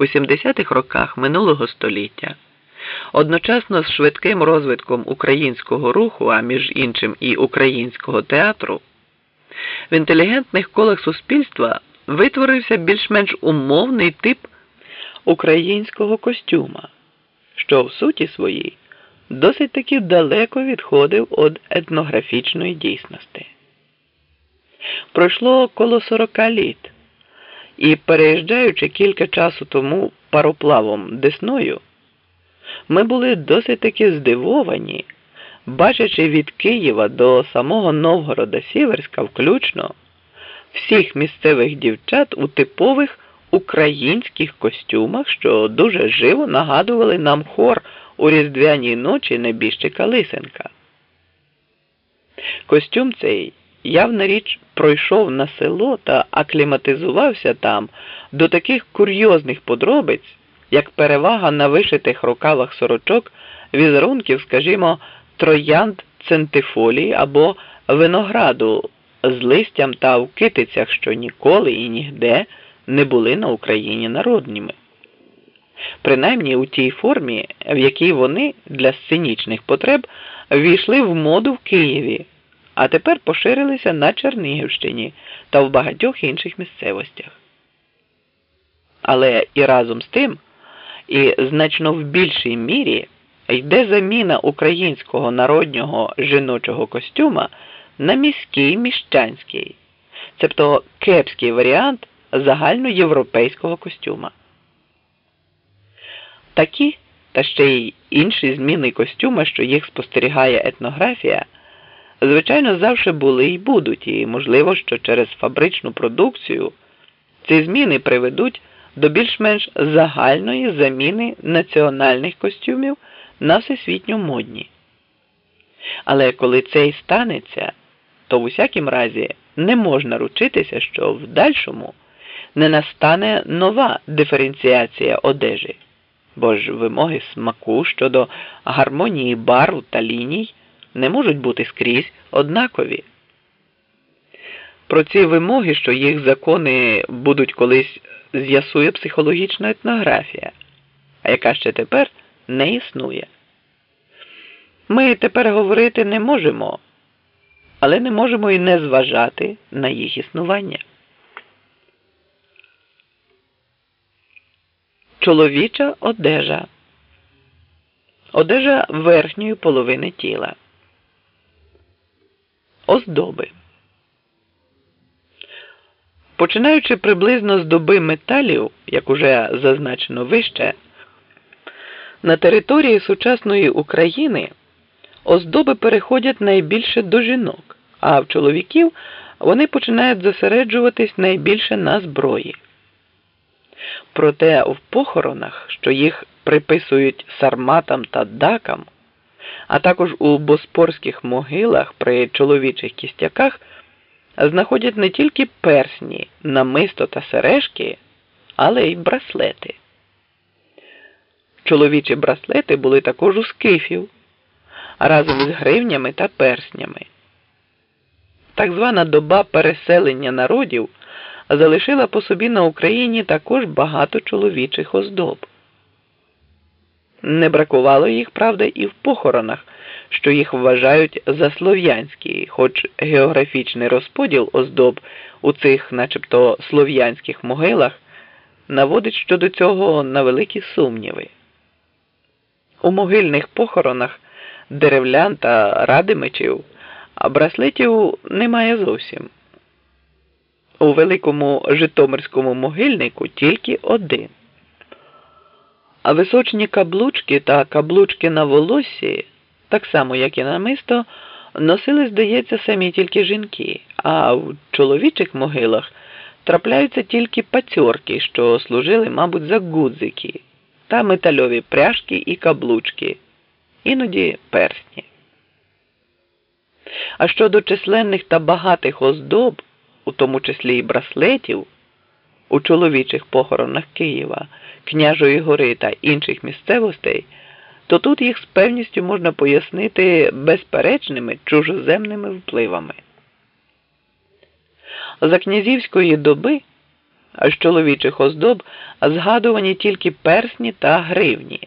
у 70-х роках минулого століття, одночасно з швидким розвитком українського руху, а між іншим і українського театру, в інтелігентних колах суспільства витворився більш-менш умовний тип українського костюма, що в суті своїй досить таки далеко відходив від етнографічної дійсності. Пройшло коло 40 літ, і переїжджаючи кілька часу тому пароплавом Десною, ми були досить таки здивовані, бачачи від Києва до самого Новгорода Сіверська включно всіх місцевих дівчат у типових українських костюмах, що дуже живо нагадували нам хор у різдвяній ночі небіжчика Лисенка. Костюм цей, явна річ, пройшов на село та акліматизувався там до таких курйозних подробиць, як перевага на вишитих рукавах сорочок візерунків, скажімо, троянд центифолії або винограду з листям та в китицях, що ніколи і нігде не були на Україні народніми. Принаймні у тій формі, в якій вони для сценічних потреб війшли в моду в Києві, а тепер поширилися на Чернігівщині та в багатьох інших місцевостях. Але і разом з тим, і значно в більшій мірі йде заміна українського народнього жіночого костюма на міський міщанський, цебто кепський варіант загальноєвропейського костюма. Такі та ще й інші зміни костюма, що їх спостерігає етнографія, звичайно, завжди були і будуть, і можливо, що через фабричну продукцію ці зміни приведуть до більш-менш загальної заміни національних костюмів на всесвітньо модні. Але коли це і станеться, то в усякім разі не можна ручитися, що в дальшому не настане нова диференціація одежі, бо ж вимоги смаку щодо гармонії барв та ліній не можуть бути скрізь однакові. Про ці вимоги, що їх закони будуть колись з'ясує психологічна етнографія, а яка ще тепер не існує. Ми тепер говорити не можемо, але не можемо і не зважати на їх існування. Чоловіча одежа. Одежа верхньої половини тіла. Оздоби. Починаючи приблизно з доби металів, як уже зазначено вище, на території сучасної України оздоби переходять найбільше до жінок, а в чоловіків вони починають зосереджуватись найбільше на зброї. Проте в похоронах, що їх приписують сарматам та дакам, а також у боспорських могилах при чоловічих кістяках, знаходять не тільки персні, намисто та сережки, але й браслети. Чоловічі браслети були також у скифів разом із гривнями та перснями. Так звана доба переселення народів залишила по собі на Україні також багато чоловічих оздоб. Не бракувало їх, правда, і в похоронах, що їх вважають за слов'янські, хоч географічний розподіл оздоб у цих, начебто, слов'янських могилах наводить щодо цього на великі сумніви. У могильних похоронах деревлян та радимичів, а браслетів немає зовсім. У великому Житомирському могильнику тільки один. А височні каблучки та каблучки на волосі, так само як і намисто, носили, здається, самі тільки жінки, а в чоловічих могилах трапляються тільки пацьорки, що служили, мабуть, за гудзики, та метальові пряжки і каблучки іноді персні. А щодо численних та багатих оздоб, у тому числі і браслетів, у чоловічих похоронах Києва, Княжої гори та інших місцевостей, то тут їх з певністю можна пояснити безперечними чужоземними впливами. За князівської доби а з чоловічих оздоб згадувані тільки персні та гривні.